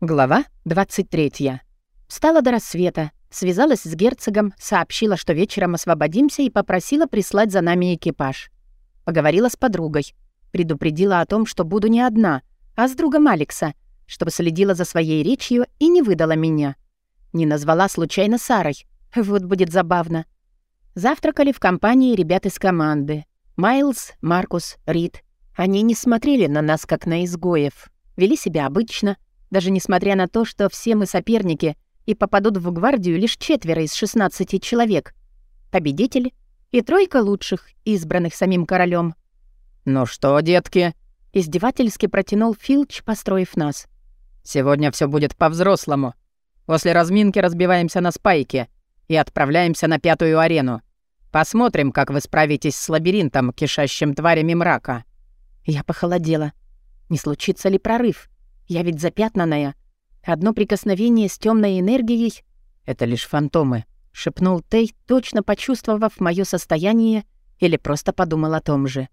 Глава 23. Встала до рассвета, связалась с герцогом, сообщила, что вечером освободимся и попросила прислать за нами экипаж. Поговорила с подругой, предупредила о том, что буду не одна, а с другом Алекса, чтобы следила за своей речью и не выдала меня. Не назвала случайно Сарой. Вот будет забавно. Завтракали в компании ребят из команды. Майлз, Маркус, Рид. Они не смотрели на нас, как на изгоев. Вели себя обычно — даже несмотря на то, что все мы соперники и попадут в гвардию лишь четверо из 16 человек. Победители и тройка лучших, избранных самим королем. «Ну что, детки?» — издевательски протянул Филч, построив нас. «Сегодня все будет по-взрослому. После разминки разбиваемся на спайки и отправляемся на пятую арену. Посмотрим, как вы справитесь с лабиринтом, кишащим тварями мрака». Я похолодела. Не случится ли прорыв? Я ведь запятнанная. Одно прикосновение с темной энергией — это лишь фантомы, — шепнул Тей, точно почувствовав мое состояние или просто подумал о том же.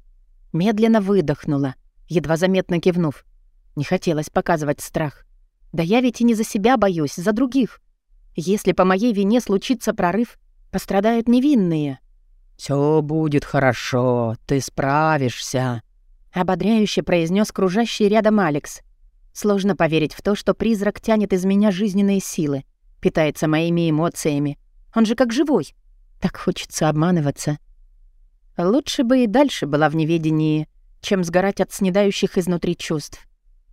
Медленно выдохнула, едва заметно кивнув. Не хотелось показывать страх. Да я ведь и не за себя боюсь, за других. Если по моей вине случится прорыв, пострадают невинные. Все будет хорошо, ты справишься», — ободряюще произнес кружащий рядом Алекс. Сложно поверить в то, что призрак тянет из меня жизненные силы, питается моими эмоциями. Он же как живой. Так хочется обманываться. Лучше бы и дальше была в неведении, чем сгорать от снедающих изнутри чувств.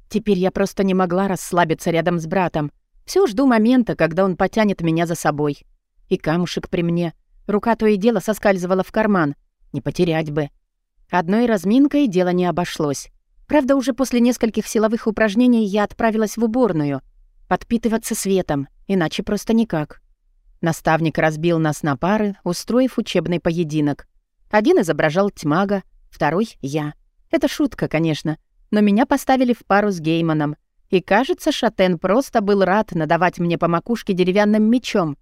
Теперь я просто не могла расслабиться рядом с братом. Всё жду момента, когда он потянет меня за собой. И камушек при мне. Рука то и дело соскальзывала в карман. Не потерять бы. Одной разминкой дело не обошлось. Правда, уже после нескольких силовых упражнений я отправилась в уборную. Подпитываться светом, иначе просто никак. Наставник разбил нас на пары, устроив учебный поединок. Один изображал тьмага, второй — я. Это шутка, конечно, но меня поставили в пару с Гейманом. И, кажется, Шатен просто был рад надавать мне по макушке деревянным мечом.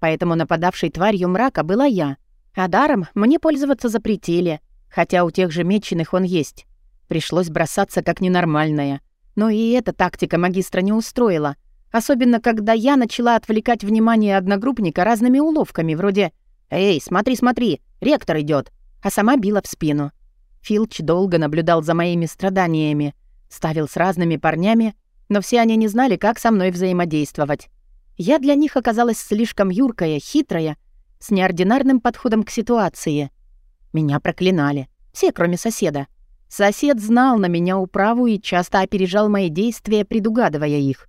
Поэтому нападавшей тварью мрака была я. А даром мне пользоваться запретили, хотя у тех же меченых он есть. Пришлось бросаться как ненормальная. Но и эта тактика магистра не устроила. Особенно, когда я начала отвлекать внимание одногруппника разными уловками, вроде «Эй, смотри, смотри, ректор идет, а сама била в спину. Филч долго наблюдал за моими страданиями, ставил с разными парнями, но все они не знали, как со мной взаимодействовать. Я для них оказалась слишком юркая, хитрая, с неординарным подходом к ситуации. Меня проклинали. Все, кроме соседа. Сосед знал на меня управу и часто опережал мои действия, предугадывая их.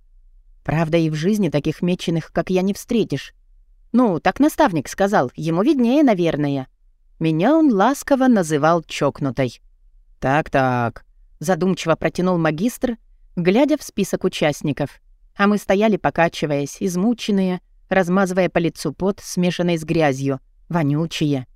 Правда, и в жизни таких меченых, как я, не встретишь. Ну, так наставник сказал, ему виднее, наверное. Меня он ласково называл чокнутой. «Так-так», — задумчиво протянул магистр, глядя в список участников. А мы стояли, покачиваясь, измученные, размазывая по лицу пот, смешанный с грязью, вонючие.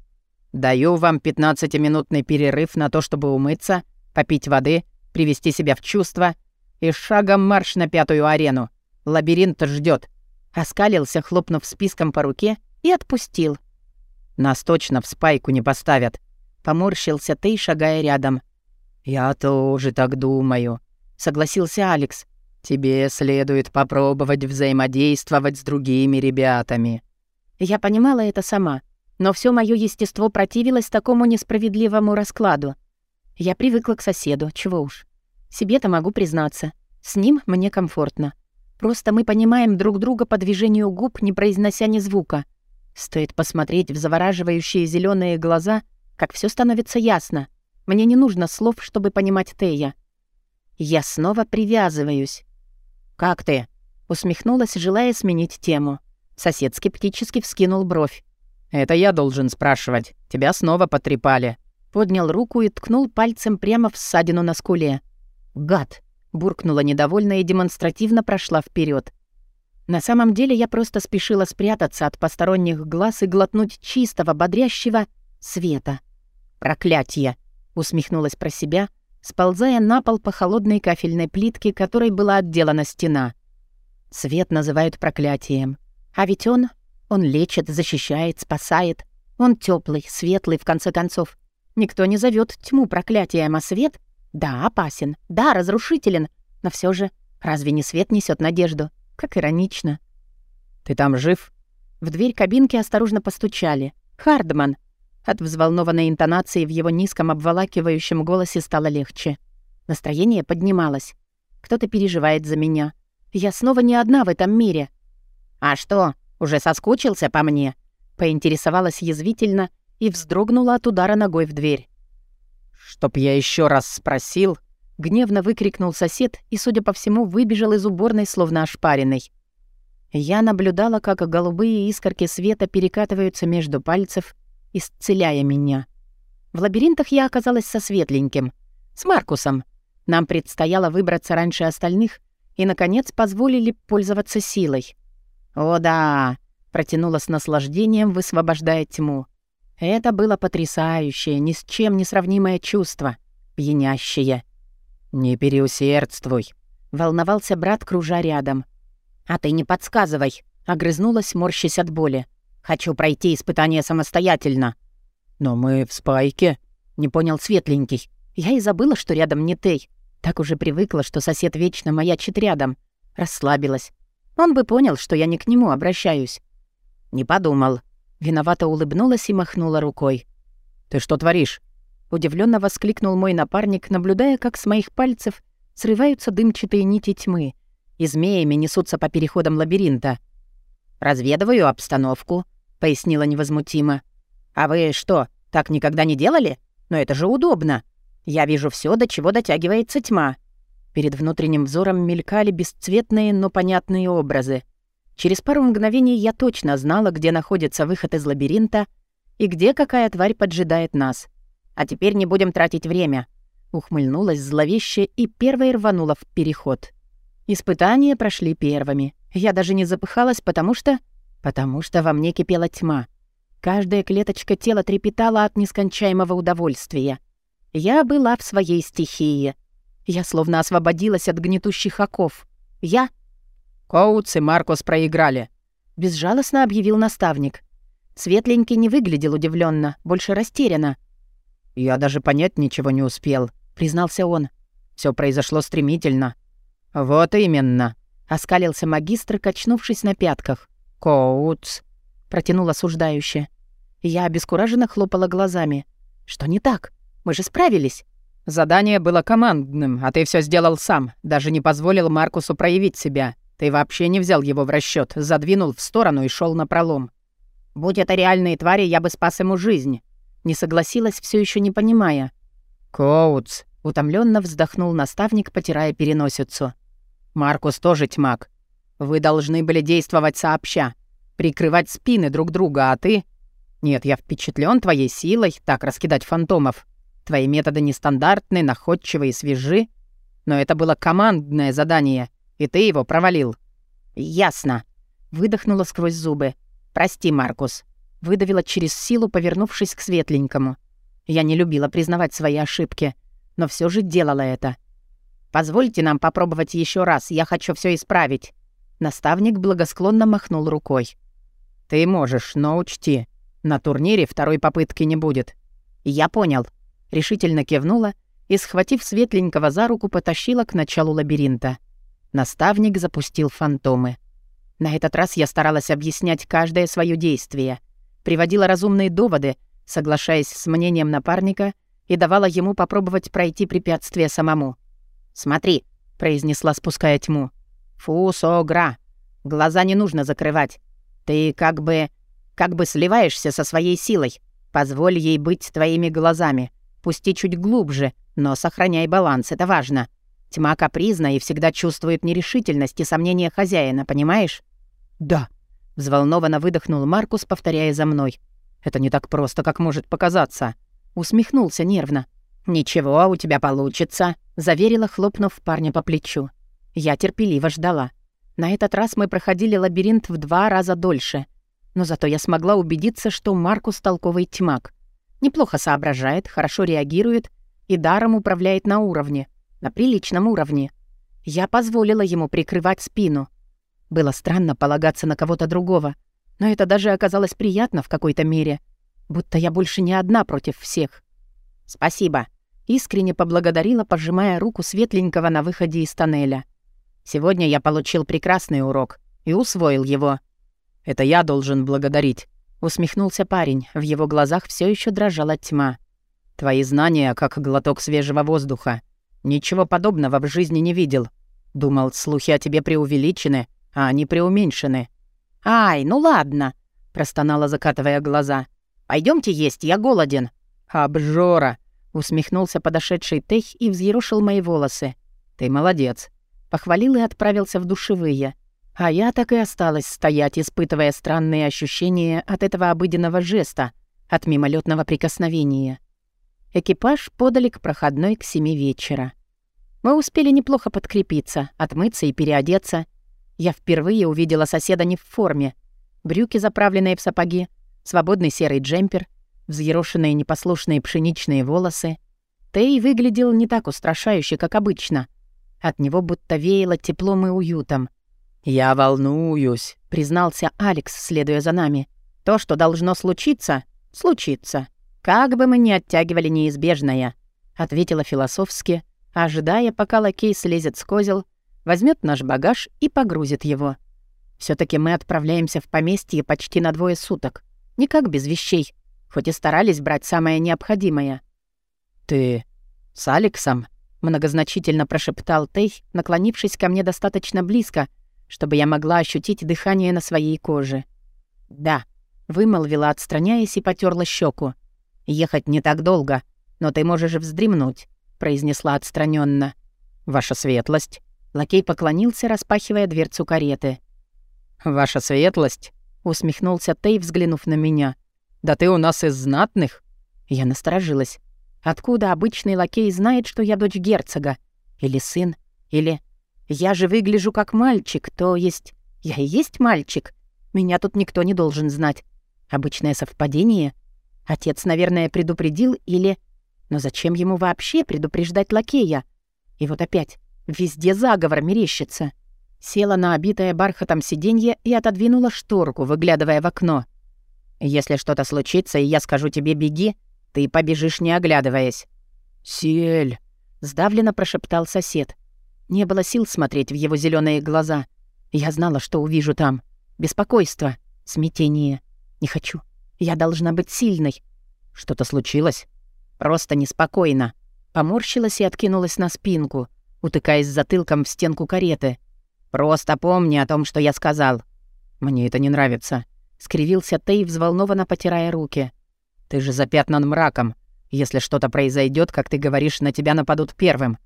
Даю вам 15-минутный перерыв на то, чтобы умыться, попить воды, привести себя в чувство и шагом марш на пятую арену. Лабиринт ждет. Оскалился, хлопнув списком по руке, и отпустил. Нас точно в спайку не поставят. Поморщился ты, шагая рядом. «Я тоже так думаю», — согласился Алекс. «Тебе следует попробовать взаимодействовать с другими ребятами». Я понимала это сама — но все мое естество противилось такому несправедливому раскладу. Я привыкла к соседу, чего уж. Себе-то могу признаться. С ним мне комфортно. Просто мы понимаем друг друга по движению губ, не произнося ни звука. Стоит посмотреть в завораживающие зеленые глаза, как все становится ясно. Мне не нужно слов, чтобы понимать Тея. Я снова привязываюсь. «Как ты?» — усмехнулась, желая сменить тему. Сосед скептически вскинул бровь. «Это я должен спрашивать. Тебя снова потрепали». Поднял руку и ткнул пальцем прямо в ссадину на скуле. «Гад!» — буркнула недовольно и демонстративно прошла вперед. На самом деле я просто спешила спрятаться от посторонних глаз и глотнуть чистого, бодрящего света. «Проклятье!» — усмехнулась про себя, сползая на пол по холодной кафельной плитке, которой была отделана стена. Свет называют проклятием. А ведь он он лечит, защищает, спасает. Он теплый, светлый, в конце концов. Никто не зовет тьму проклятием, а свет, да, опасен, да, разрушителен, но все же Разве не свет несет надежду? Как иронично. «Ты там жив?» В дверь кабинки осторожно постучали. «Хардман!» От взволнованной интонации в его низком обволакивающем голосе стало легче. Настроение поднималось. Кто-то переживает за меня. Я снова не одна в этом мире. «А что, уже соскучился по мне?» Поинтересовалась язвительно и вздрогнула от удара ногой в дверь. «Чтоб я еще раз спросил...» Гневно выкрикнул сосед и, судя по всему, выбежал из уборной, словно ошпаренный. Я наблюдала, как голубые искорки света перекатываются между пальцев, исцеляя меня. В лабиринтах я оказалась со светленьким, с Маркусом. Нам предстояло выбраться раньше остальных и, наконец, позволили пользоваться силой. «О да!» — протянула с наслаждением, высвобождая тьму. Это было потрясающее, ни с чем не сравнимое чувство, пьянящее. «Не переусердствуй», — волновался брат, кружа рядом. «А ты не подсказывай», — огрызнулась, морщась от боли. «Хочу пройти испытание самостоятельно». «Но мы в спайке», — не понял Светленький. Я и забыла, что рядом не Тей. Так уже привыкла, что сосед вечно маячит рядом. Расслабилась. Он бы понял, что я не к нему обращаюсь. «Не подумал». Виновато улыбнулась и махнула рукой. «Ты что творишь?» Удивленно воскликнул мой напарник, наблюдая, как с моих пальцев срываются дымчатые нити тьмы и змеями несутся по переходам лабиринта. «Разведываю обстановку», — пояснила невозмутимо. «А вы что, так никогда не делали? Но это же удобно. Я вижу все, до чего дотягивается тьма». Перед внутренним взором мелькали бесцветные, но понятные образы. Через пару мгновений я точно знала, где находится выход из лабиринта и где какая тварь поджидает нас — а теперь не будем тратить время». Ухмыльнулась зловеще и первой рванула в переход. Испытания прошли первыми. Я даже не запыхалась, потому что... Потому что во мне кипела тьма. Каждая клеточка тела трепетала от нескончаемого удовольствия. Я была в своей стихии. Я словно освободилась от гнетущих оков. Я... «Коутс и Маркус проиграли», — безжалостно объявил наставник. Светленький не выглядел удивленно, больше растерянно. «Я даже понять ничего не успел», — признался он. Все произошло стремительно». «Вот именно», — оскалился магистр, качнувшись на пятках. «Коутс», — протянул осуждающе. Я обескураженно хлопала глазами. «Что не так? Мы же справились». «Задание было командным, а ты все сделал сам. Даже не позволил Маркусу проявить себя. Ты вообще не взял его в расчет, задвинул в сторону и шел на пролом. Будь это реальные твари, я бы спас ему жизнь. Не согласилась, все еще не понимая. «Коутс», — утомленно вздохнул наставник, потирая переносицу. «Маркус тоже тьмак. Вы должны были действовать сообща, прикрывать спины друг друга, а ты...» «Нет, я впечатлен твоей силой так раскидать фантомов. Твои методы нестандартны, находчивые и свежи. Но это было командное задание, и ты его провалил». «Ясно», — выдохнула сквозь зубы. «Прости, Маркус». Выдавила через силу, повернувшись к светленькому. Я не любила признавать свои ошибки, но все же делала это. «Позвольте нам попробовать еще раз, я хочу все исправить». Наставник благосклонно махнул рукой. «Ты можешь, но учти, на турнире второй попытки не будет». «Я понял», — решительно кивнула и, схватив светленького за руку, потащила к началу лабиринта. Наставник запустил фантомы. На этот раз я старалась объяснять каждое свое действие — приводила разумные доводы, соглашаясь с мнением напарника и давала ему попробовать пройти препятствие самому. «Смотри», — произнесла, спуская тьму. «Фу, согра. Глаза не нужно закрывать. Ты как бы... как бы сливаешься со своей силой. Позволь ей быть твоими глазами. Пусти чуть глубже, но сохраняй баланс, это важно. Тьма капризна и всегда чувствует нерешительность и сомнения хозяина, понимаешь?» «Да», Взволнованно выдохнул Маркус, повторяя за мной. «Это не так просто, как может показаться». Усмехнулся нервно. «Ничего, у тебя получится», — заверила, хлопнув парня по плечу. Я терпеливо ждала. На этот раз мы проходили лабиринт в два раза дольше. Но зато я смогла убедиться, что Маркус толковый тьмак. Неплохо соображает, хорошо реагирует и даром управляет на уровне, на приличном уровне. Я позволила ему прикрывать спину — было странно полагаться на кого-то другого, но это даже оказалось приятно в какой-то мере, будто я больше не одна против всех. «Спасибо», — искренне поблагодарила, пожимая руку светленького на выходе из тоннеля. Сегодня я получил прекрасный урок и усвоил его». «Это я должен благодарить», — усмехнулся парень. В его глазах все еще дрожала тьма. «Твои знания, как глоток свежего воздуха. Ничего подобного в жизни не видел. Думал, слухи о тебе преувеличены, а они преуменьшены». «Ай, ну ладно», — простонала, закатывая глаза. Пойдемте есть, я голоден». «Обжора!» — усмехнулся подошедший Тех и взъерушил мои волосы. «Ты молодец!» — похвалил и отправился в душевые. А я так и осталась стоять, испытывая странные ощущения от этого обыденного жеста, от мимолетного прикосновения. Экипаж подали к проходной к семи вечера. Мы успели неплохо подкрепиться, отмыться и переодеться. Я впервые увидела соседа не в форме. Брюки, заправленные в сапоги, свободный серый джемпер, взъерошенные непослушные пшеничные волосы. Тей выглядел не так устрашающе, как обычно. От него будто веяло теплом и уютом. «Я волнуюсь», — признался Алекс, следуя за нами. «То, что должно случиться, случится. Как бы мы ни оттягивали неизбежное», — ответила философски, ожидая, пока лакей слезет с козел, возьмет наш багаж и погрузит его. все таки мы отправляемся в поместье почти на двое суток. Никак без вещей, хоть и старались брать самое необходимое. «Ты с Алексом?» — многозначительно прошептал Тей, наклонившись ко мне достаточно близко, чтобы я могла ощутить дыхание на своей коже. «Да», — вымолвила, отстраняясь и потерла щеку. «Ехать не так долго, но ты можешь вздремнуть», — произнесла отстраненно. «Ваша светлость». Лакей поклонился, распахивая дверцу кареты. «Ваша светлость», усмехнулся Тей, взглянув на меня. «Да ты у нас из знатных?» Я насторожилась. Откуда обычный лакей знает, что я дочь герцога? Или сын? Или... Я же выгляжу как мальчик, то есть... Я и есть мальчик. Меня тут никто не должен знать. Обычное совпадение? Отец, наверное, предупредил или... Но зачем ему вообще предупреждать лакея? И вот опять, везде заговор мерещится. Села на обитое бархатом сиденье и отодвинула шторку, выглядывая в окно. «Если что-то случится, и я скажу тебе «беги», ты побежишь, не оглядываясь». «Сель», — сдавленно прошептал сосед. Не было сил смотреть в его зеленые глаза. Я знала, что увижу там. Беспокойство, смятение. Не хочу. Я должна быть сильной. Что-то случилось? Просто неспокойно. Поморщилась и откинулась на спинку, утыкаясь затылком в стенку кареты — «Просто помни о том, что я сказал». «Мне это не нравится», — скривился Тей, взволнованно потирая руки. «Ты же запятнан мраком. Если что-то произойдет, как ты говоришь, на тебя нападут первым.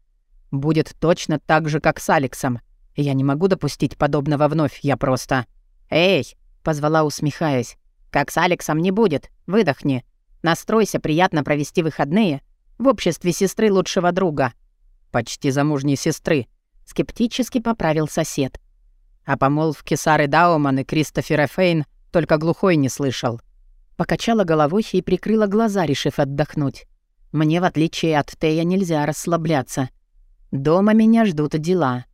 Будет точно так же, как с Алексом. Я не могу допустить подобного вновь, я просто...» «Эй!» — позвала, усмехаясь. «Как с Алексом не будет. Выдохни. Настройся приятно провести выходные в обществе сестры лучшего друга». «Почти замужней сестры», — скептически поправил сосед. О помолвке Сары Дауман и Кристофера Фейн только глухой не слышал. Покачала головой и прикрыла глаза, решив отдохнуть. Мне, в отличие от Тея, нельзя расслабляться. Дома меня ждут дела.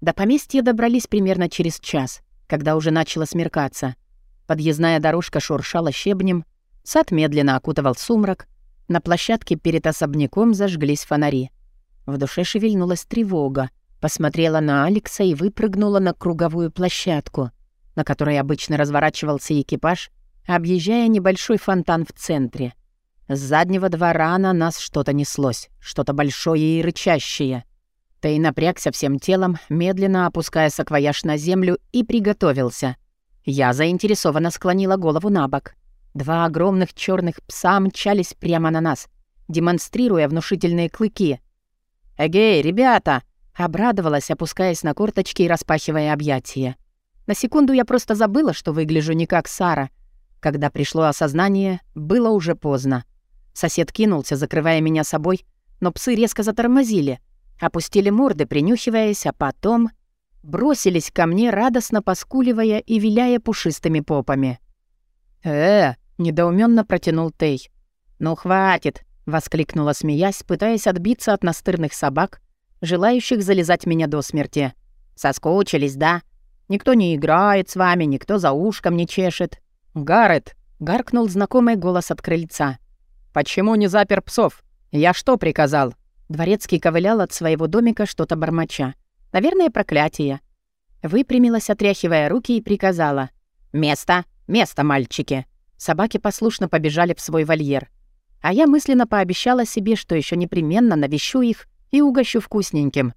До поместья добрались примерно через час, когда уже начало смеркаться. Подъездная дорожка шуршала щебнем, сад медленно окутывал сумрак, на площадке перед особняком зажглись фонари. В душе шевельнулась тревога. Посмотрела на Алекса и выпрыгнула на круговую площадку, на которой обычно разворачивался экипаж, объезжая небольшой фонтан в центре. С заднего двора на нас что-то неслось, что-то большое и рычащее. Тей напрягся всем телом, медленно опуская саквояж на землю и приготовился. Я заинтересованно склонила голову на бок. Два огромных черных пса мчались прямо на нас, демонстрируя внушительные клыки. «Эгей, ребята!» Обрадовалась, опускаясь на корточки и распахивая объятия. На секунду я просто забыла, что выгляжу не как Сара. Когда пришло осознание, было уже поздно. Сосед кинулся, закрывая меня собой, но псы резко затормозили, опустили морды, принюхиваясь, а потом бросились ко мне, радостно поскуливая и виляя пушистыми попами. «Э!» — недоуменно протянул Тей. «Ну, хватит!» — воскликнула, смеясь, пытаясь отбиться от настырных собак, желающих залезать меня до смерти. Соскучились, да? Никто не играет с вами, никто за ушком не чешет. Гаррет, гаркнул знакомый голос от крыльца. Почему не запер псов? Я что приказал? Дворецкий ковылял от своего домика что-то бормоча. Наверное, проклятие. Выпрямилась, отряхивая руки, и приказала. «Место! Место, мальчики!» Собаки послушно побежали в свой вольер. А я мысленно пообещала себе, что еще непременно навещу их и угощу вкусненьким.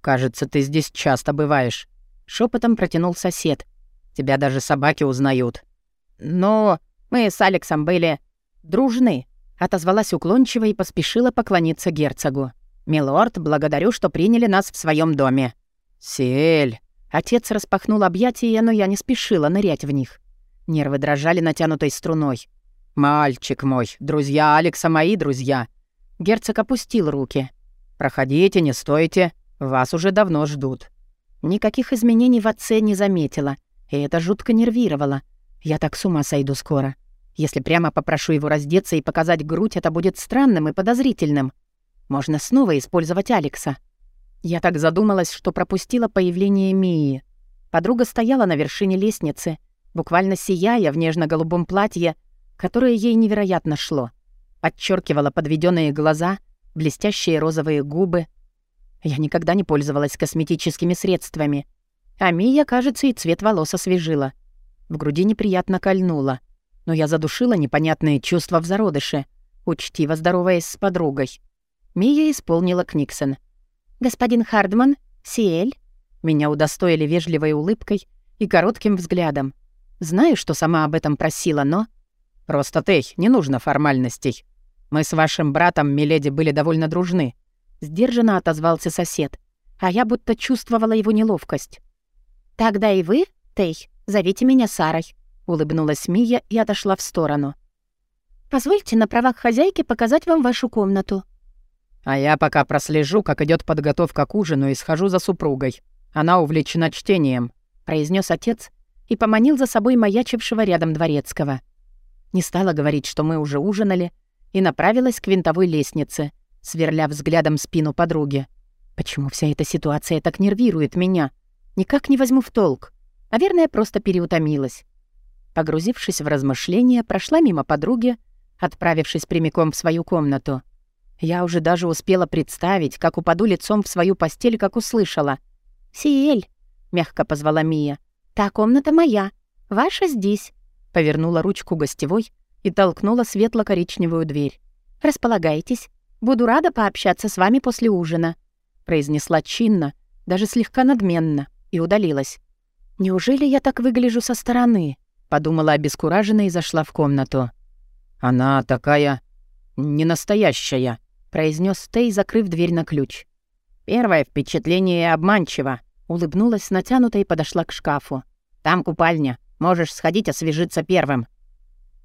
«Кажется, ты здесь часто бываешь», — шепотом протянул сосед. «Тебя даже собаки узнают». «Но мы с Алексом были дружны», — отозвалась уклончиво и поспешила поклониться герцогу. «Милорд, благодарю, что приняли нас в своем доме». «Сиэль!» Отец распахнул объятия, но я не спешила нырять в них. Нервы дрожали натянутой струной. «Мальчик мой, друзья Алекса мои друзья!» Герцог опустил руки. «Проходите, не стойте, вас уже давно ждут». Никаких изменений в отце не заметила, и это жутко нервировало. Я так с ума сойду скоро. Если прямо попрошу его раздеться и показать грудь, это будет странным и подозрительным. Можно снова использовать Алекса. Я так задумалась, что пропустила появление Мии. Подруга стояла на вершине лестницы, буквально сияя в нежно-голубом платье, которое ей невероятно шло. Подчеркивала подведенные глаза, блестящие розовые губы. Я никогда не пользовалась косметическими средствами. А Мия, кажется, и цвет волос освежила. В груди неприятно кольнуло. Но я задушила непонятные чувства в зародыше, учтиво здороваясь с подругой. Мия исполнила Книксон — «Господин Хардман, Сиэль?» Меня удостоили вежливой улыбкой и коротким взглядом. Знаю, что сама об этом просила, но... «Просто ты, не нужно формальностей. Мы с вашим братом, Миледи, были довольно дружны», — сдержанно отозвался сосед, а я будто чувствовала его неловкость. «Тогда и вы, Тей, зовите меня Сарой», — улыбнулась Мия и отошла в сторону. «Позвольте на правах хозяйки показать вам вашу комнату», а я пока прослежу, как идет подготовка к ужину и схожу за супругой. Она увлечена чтением», — произнес отец и поманил за собой маячившего рядом дворецкого. Не стала говорить, что мы уже ужинали, и направилась к винтовой лестнице, сверля взглядом спину подруги. Почему вся эта ситуация так нервирует меня? Никак не возьму в толк. Наверное, просто переутомилась. Погрузившись в размышления, прошла мимо подруги, отправившись прямиком в свою комнату. Я уже даже успела представить, как упаду лицом в свою постель, как услышала. «Сиэль», — мягко позвала Мия, — «та комната моя, ваша здесь», — повернула ручку гостевой и толкнула светло-коричневую дверь. «Располагайтесь, буду рада пообщаться с вами после ужина», — произнесла чинно, даже слегка надменно, и удалилась. «Неужели я так выгляжу со стороны?» — подумала обескураженно и зашла в комнату. «Она такая... ненастоящая», произнес Тей, закрыв дверь на ключ. «Первое впечатление обманчиво», — улыбнулась натянуто и подошла к шкафу. «Там купальня. Можешь сходить освежиться первым».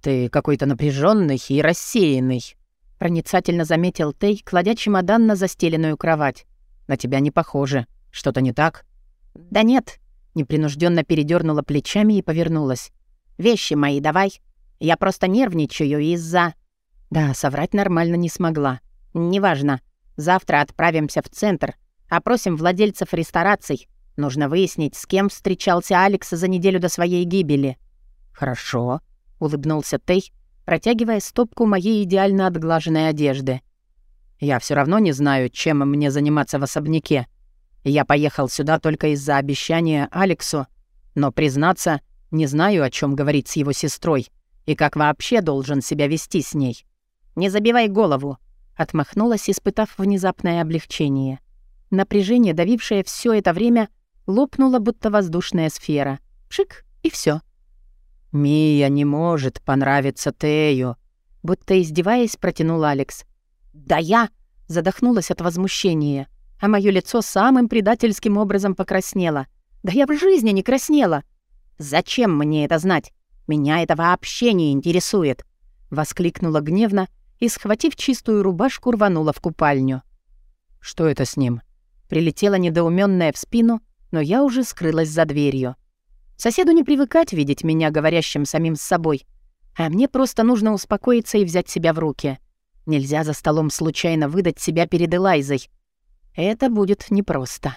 «Ты какой-то напряженный и рассеянный», — проницательно заметил Тей, кладя чемодан на застеленную кровать. «На тебя не похоже. Что-то не так?» «Да нет», — непринужденно передернула плечами и повернулась. «Вещи мои давай. Я просто нервничаю из-за...» Да, соврать нормально не смогла. «Неважно. Завтра отправимся в центр. Опросим владельцев рестораций. Нужно выяснить, с кем встречался Алекс за неделю до своей гибели». «Хорошо», — улыбнулся Тей, протягивая стопку моей идеально отглаженной одежды. «Я все равно не знаю, чем мне заниматься в особняке. Я поехал сюда только из-за обещания Алексу, но, признаться, не знаю, о чем говорить с его сестрой и как вообще должен себя вести с ней. Не забивай голову. Отмахнулась, испытав внезапное облегчение. Напряжение, давившее все это время, лопнуло, будто воздушная сфера. Шик, и все. «Мия не может понравиться Тею», будто издеваясь, протянул Алекс. «Да я!» — задохнулась от возмущения, а мое лицо самым предательским образом покраснело. «Да я в жизни не краснела!» «Зачем мне это знать? Меня это вообще не интересует!» — воскликнула гневно и, схватив чистую рубашку, рванула в купальню. «Что это с ним?» Прилетела недоуменная в спину, но я уже скрылась за дверью. Соседу не привыкать видеть меня говорящим самим с собой, а мне просто нужно успокоиться и взять себя в руки. Нельзя за столом случайно выдать себя перед Элайзой. Это будет непросто.